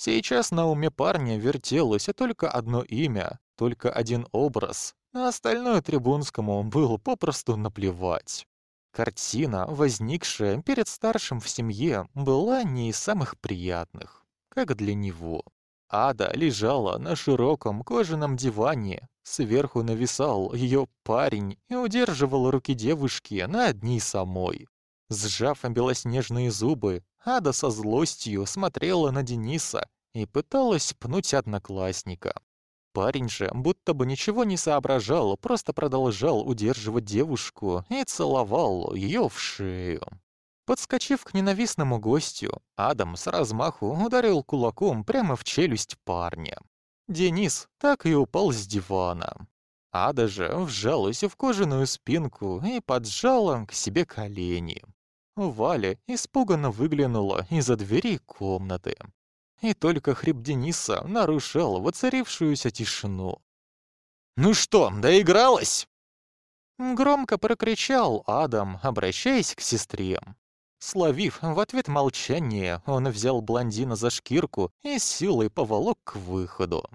Speaker 1: Сейчас на уме парня вертелось только одно имя, только один образ, а остальное Трибунскому было попросту наплевать. Картина, возникшая перед старшим в семье, была не из самых приятных как для него. Ада лежала на широком кожаном диване. Сверху нависал ее парень и удерживал руки девушки на одни самой. Сжав белоснежные зубы, Ада со злостью смотрела на Дениса и пыталась пнуть одноклассника. Парень же будто бы ничего не соображал, просто продолжал удерживать девушку и целовал ее в шею. Подскочив к ненавистному гостю, Адам с размаху ударил кулаком прямо в челюсть парня. Денис так и упал с дивана. Ада же вжалась в кожаную спинку и поджала к себе колени. Валя испуганно выглянула из-за двери комнаты. И только хрип Дениса нарушал воцарившуюся тишину. «Ну что, доигралась?» Громко прокричал Адам, обращаясь к сестре. Словив в ответ молчание, он взял блондина за шкирку и силой поволок к выходу.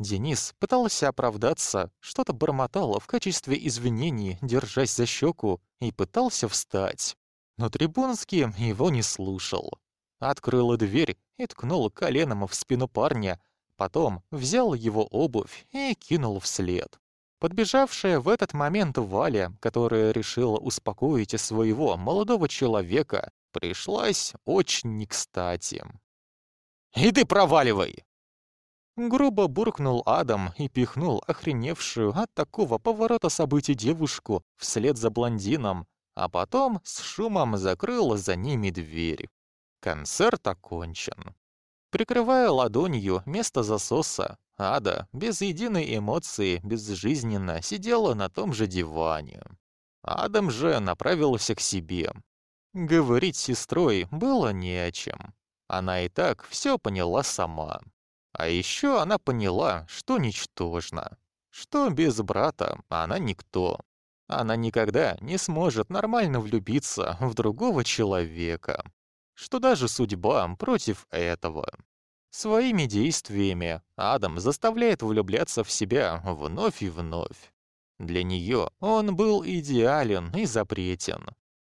Speaker 1: Денис пытался оправдаться, что-то бормотал в качестве извинений, держась за щеку, и пытался встать. Но Трибунский его не слушал. Открыл дверь и ткнул коленом в спину парня, потом взял его обувь и кинул вслед. Подбежавшая в этот момент Валя, которая решила успокоить своего молодого человека, пришлась очень не кстати. «И ты проваливай!» Грубо буркнул Адам и пихнул охреневшую от такого поворота событий девушку вслед за блондином, а потом с шумом закрыл за ними дверь. Концерт окончен. Прикрывая ладонью место засоса, Ада без единой эмоции безжизненно сидела на том же диване. Адам же направился к себе. Говорить с сестрой было не о чем. Она и так все поняла сама. А еще она поняла, что ничтожна, что без брата она никто. Она никогда не сможет нормально влюбиться в другого человека, что даже судьба против этого. Своими действиями Адам заставляет влюбляться в себя вновь и вновь. Для нее он был идеален и запретен.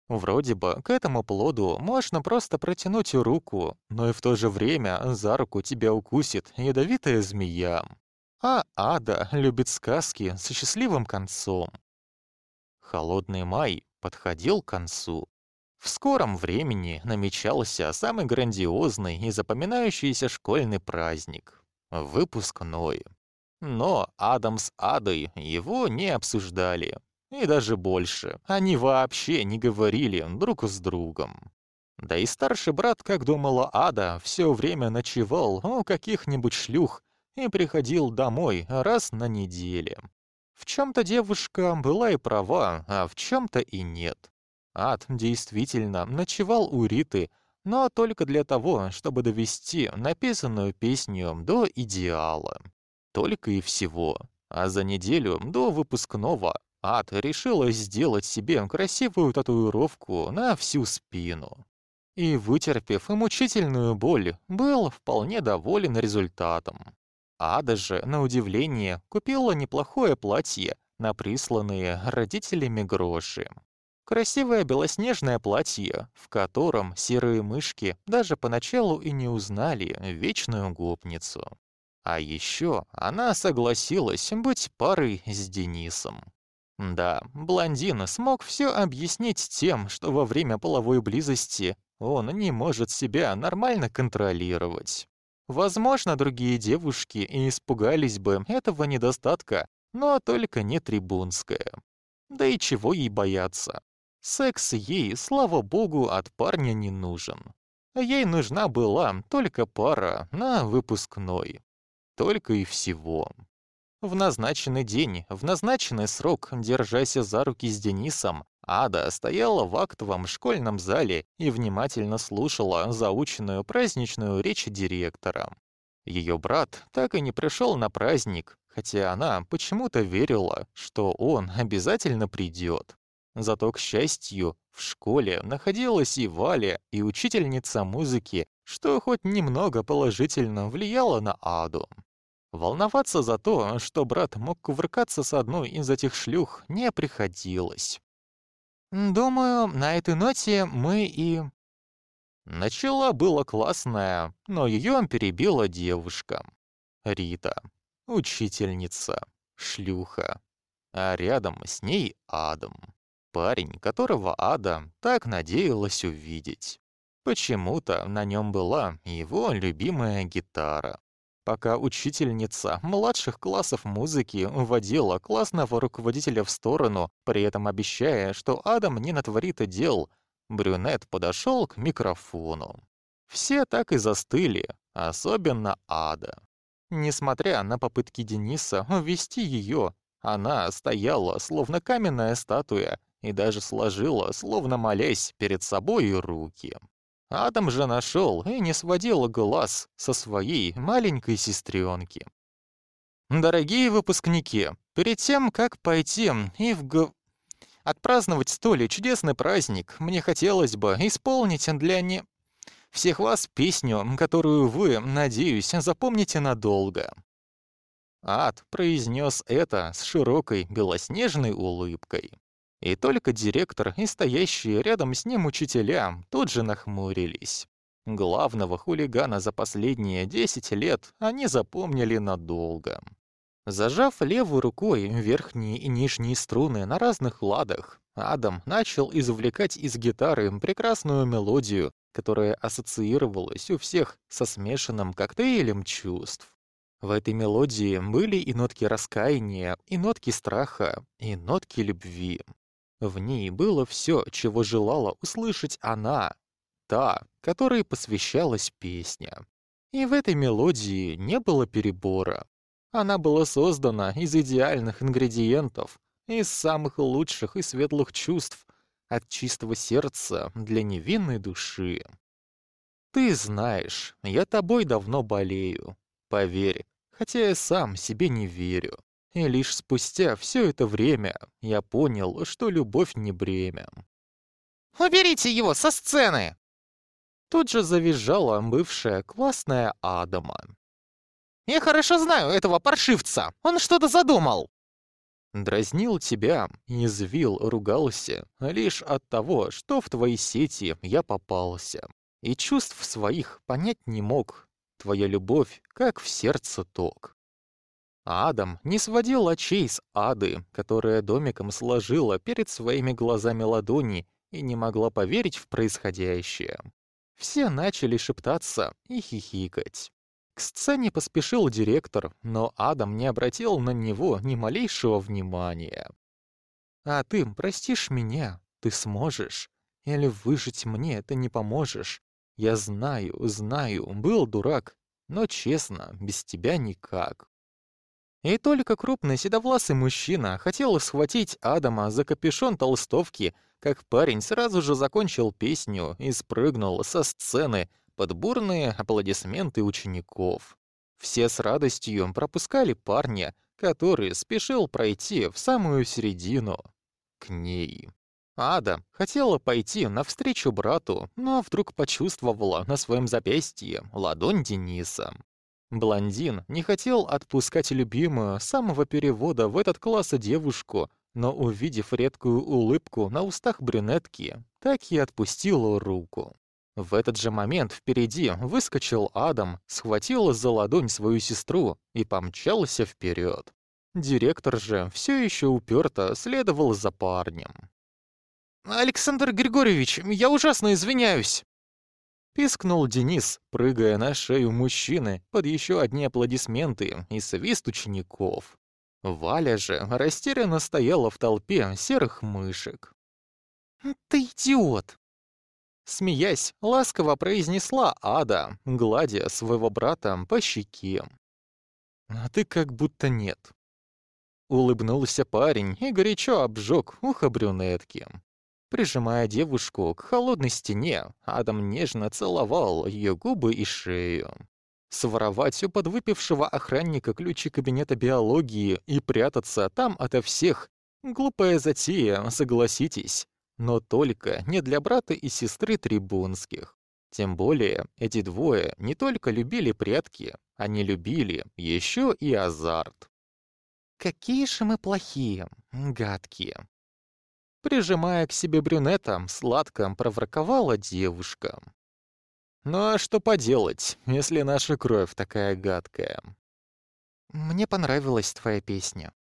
Speaker 1: Вроде бы к этому плоду можно просто протянуть руку, но и в то же время за руку тебя укусит ядовитая змея. А ада любит сказки со счастливым концом. Холодный май подходил к концу. В скором времени намечался самый грандиозный и запоминающийся школьный праздник — выпускной. Но Адам с Адой его не обсуждали. И даже больше, они вообще не говорили друг с другом. Да и старший брат, как думала Ада, все время ночевал у каких-нибудь шлюх и приходил домой раз на неделе. В чем-то девушка была и права, а в чем-то и нет. Ад действительно ночевал у Риты, но только для того, чтобы довести написанную песню до идеала. Только и всего. А за неделю до выпускного Ад решила сделать себе красивую татуировку на всю спину. И, вытерпев мучительную боль, был вполне доволен результатом. Ада же, на удивление, купила неплохое платье на присланные родителями гроши. Красивое белоснежное платье, в котором серые мышки даже поначалу и не узнали вечную гопницу. А еще она согласилась быть парой с Денисом. Да, блондин смог все объяснить тем, что во время половой близости он не может себя нормально контролировать. Возможно, другие девушки и испугались бы этого недостатка, но только не Трибунская. Да и чего ей бояться? Секс ей, слава богу, от парня не нужен. Ей нужна была только пара на выпускной. Только и всего. В назначенный день, в назначенный срок, держась за руки с Денисом, Ада стояла в актовом школьном зале и внимательно слушала заученную праздничную речь директора. Ее брат так и не пришел на праздник, хотя она почему-то верила, что он обязательно придет. Зато, к счастью, в школе находилась и Валя, и учительница музыки, что хоть немного положительно влияло на Аду. Волноваться за то, что брат мог кувыркаться с одной из этих шлюх, не приходилось. «Думаю, на этой ноте мы и...» Начало было классное, но ее перебила девушка. Рита. Учительница. Шлюха. А рядом с ней Адам. Парень, которого Ада так надеялась увидеть. Почему-то на нем была его любимая гитара. Пока учительница младших классов музыки уводила классного руководителя в сторону, при этом обещая, что Адам не натворит дел, брюнет подошел к микрофону. Все так и застыли, особенно Ада. Несмотря на попытки Дениса увести ее, она стояла, словно каменная статуя, и даже сложила, словно молясь, перед собой руки. Адам же нашел и не сводил глаз со своей маленькой сестренки. Дорогие выпускники, перед тем, как пойти и в г... отпраздновать столь чудесный праздник, мне хотелось бы исполнить для не... всех вас песню, которую вы, надеюсь, запомните надолго. Ад произнес это с широкой белоснежной улыбкой. И только директор и стоящие рядом с ним учителя тут же нахмурились. Главного хулигана за последние 10 лет они запомнили надолго. Зажав левой рукой верхние и нижние струны на разных ладах, Адам начал извлекать из гитары прекрасную мелодию, которая ассоциировалась у всех со смешанным коктейлем чувств. В этой мелодии были и нотки раскаяния, и нотки страха, и нотки любви. В ней было все, чего желала услышать она, та, которой посвящалась песня. И в этой мелодии не было перебора. Она была создана из идеальных ингредиентов, из самых лучших и светлых чувств, от чистого сердца для невинной души. Ты знаешь, я тобой давно болею. Поверь, хотя я сам себе не верю. И лишь спустя все это время я понял, что любовь не бремя.
Speaker 2: «Уберите его со сцены!»
Speaker 1: Тут же завизжала бывшая классная Адама.
Speaker 2: «Я хорошо знаю этого паршивца. Он что-то задумал!»
Speaker 1: Дразнил тебя, извил, ругался, лишь от того, что в твои сети я попался. И чувств своих понять не мог. Твоя любовь, как в сердце ток. Адам не сводил очей с ады, которая домиком сложила перед своими глазами ладони и не могла поверить в происходящее. Все начали шептаться и хихикать. К сцене поспешил директор, но Адам не обратил на него ни малейшего внимания. «А ты простишь меня? Ты сможешь? Или выжить мне ты не поможешь? Я знаю, знаю, был дурак, но честно, без тебя никак». И только крупный седовласый мужчина хотел схватить Адама за капюшон толстовки, как парень сразу же закончил песню и спрыгнул со сцены под бурные аплодисменты учеников. Все с радостью пропускали парня, который спешил пройти в самую середину, к ней. Ада хотела пойти навстречу брату, но вдруг почувствовала на своем запястье ладонь Дениса. Блондин не хотел отпускать любимую самого перевода в этот класс девушку, но, увидев редкую улыбку на устах брюнетки, так и отпустил руку. В этот же момент впереди выскочил Адам, схватил за ладонь свою сестру и помчался вперед. Директор же все еще уперто следовал за парнем.
Speaker 2: «Александр Григорьевич, я ужасно извиняюсь!»
Speaker 1: Пискнул Денис, прыгая на шею мужчины под еще одни аплодисменты и свист учеников. Валя же растерянно стояла в толпе серых мышек.
Speaker 2: «Ты идиот!»
Speaker 1: Смеясь, ласково произнесла Ада, гладя своего брата по щеке. «А ты как будто нет». Улыбнулся парень и горячо обжег ухо брюнетки. Прижимая девушку к холодной стене, Адам нежно целовал ее губы и шею. Своровать у подвыпившего охранника ключи кабинета биологии и прятаться там ото всех — глупая затея, согласитесь. Но только не для брата и сестры Трибунских. Тем более, эти двое не только любили предки, они любили еще и азарт.
Speaker 2: «Какие же мы плохие, гадкие!»
Speaker 1: Прижимая к себе брюнета, сладко проворковала девушка. «Ну а что поделать, если наша кровь такая гадкая?»
Speaker 2: «Мне понравилась твоя песня».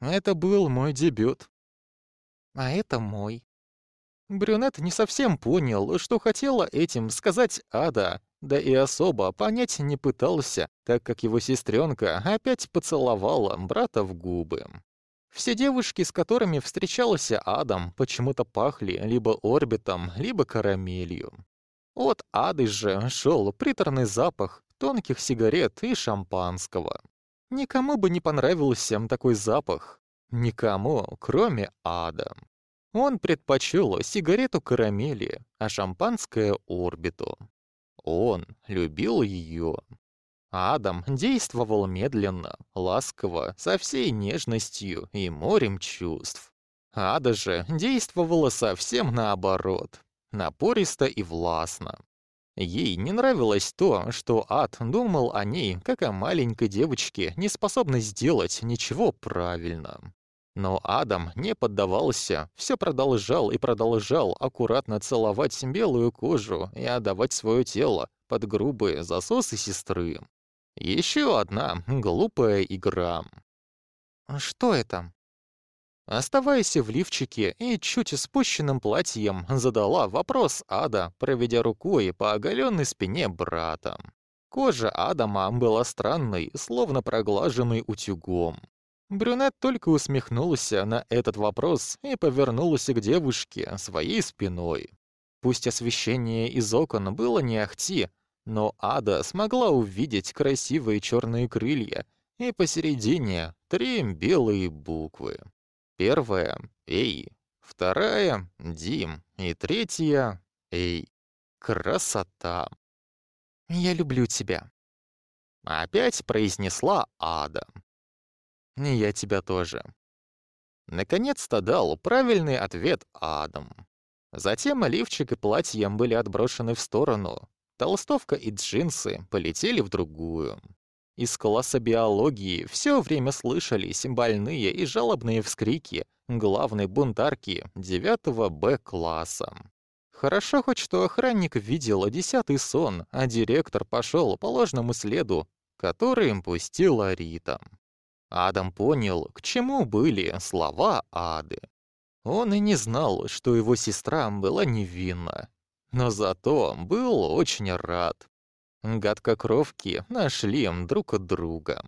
Speaker 1: «Это был мой дебют».
Speaker 2: «А это мой».
Speaker 1: Брюнет не совсем понял, что хотела этим сказать Ада, да и особо понять не пытался, так как его сестренка опять поцеловала брата в губы. Все девушки, с которыми встречался Адам, почему-то пахли либо орбитом, либо карамелью. От Ады же шел приторный запах тонких сигарет и шампанского. Никому бы не понравился такой запах. Никому, кроме Ада. Он предпочел сигарету карамели, а шампанское — орбиту. Он любил ее. Адам действовал медленно, ласково, со всей нежностью и морем чувств. Ада же действовала совсем наоборот, напористо и властно. Ей не нравилось то, что Ад думал о ней, как о маленькой девочке, не способной сделать ничего правильно. Но Адам не поддавался, все продолжал и продолжал аккуратно целовать белую кожу и отдавать свое тело под грубые засосы сестры. Еще одна глупая игра.
Speaker 2: Что это?
Speaker 1: Оставаясь в лифчике и чуть спущенным платьем, задала вопрос Ада, проведя рукой по оголенной спине брата. Кожа Адама была странной, словно проглаженной утюгом. Брюнет только усмехнулся на этот вопрос и повернулся к девушке своей спиной. Пусть освещение из окон было не ахти, но Ада смогла увидеть красивые черные крылья и посередине три белые буквы. Первая — «Эй», вторая — «Дим» и третья — «Эй». Красота!
Speaker 2: «Я люблю тебя», —
Speaker 1: опять произнесла Ада. «Я тебя тоже». Наконец-то дал правильный ответ Адам. Затем лифчик и платье были отброшены в сторону, Толстовка и джинсы полетели в другую. Из класса биологии все время слышались больные и жалобные вскрики главной бунтарки 9 Б-класса. Хорошо хоть что охранник видел десятый сон, а директор пошел по ложному следу, который им пустила Рита. Адам понял, к чему были слова Ады. Он и не знал, что его сестра была невинна, но зато был очень рад. Гадкокровки нашли друг от друга.